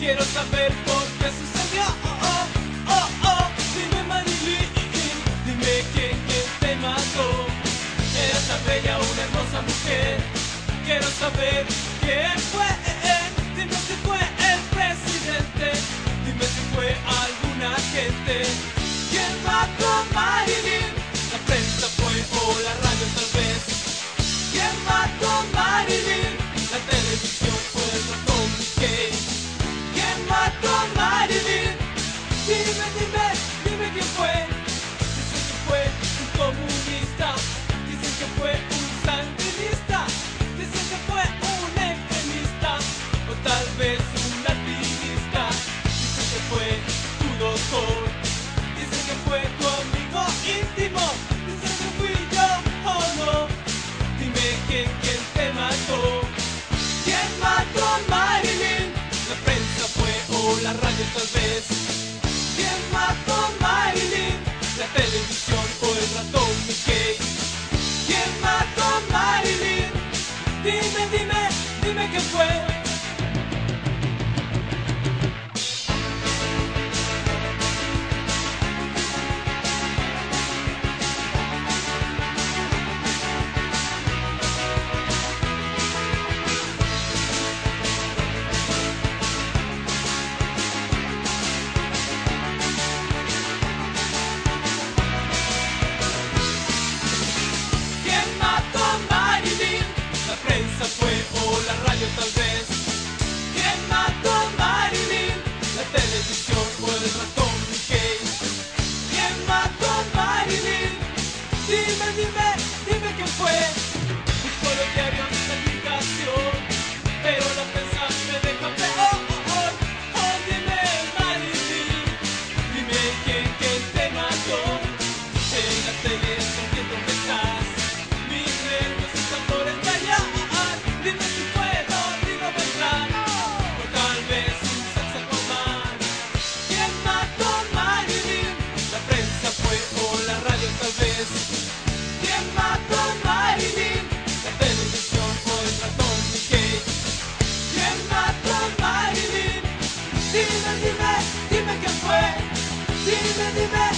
Quiero saber por qué sucedió. Oh, oh, oh, oh. Dime Marilyn, dime quién, quién te mató. Era tan bella, una hermosa mujer. Quiero saber quién fue. Dime si fue el presidente. Dime si fue alguna gente. ¿Quién mató a Marilyn? La prensa fue o la radio tal vez. ¿Quién mató a Marilyn? La televisión fue el la tal vez. ¿Quién mató a Marilyn? La televisión o el ratón Mickey. ¿Quién mató a Marilyn? Dime, dime, dime quién fue. Marilyn? Dime, dime, dime quién fue. Dime, dime,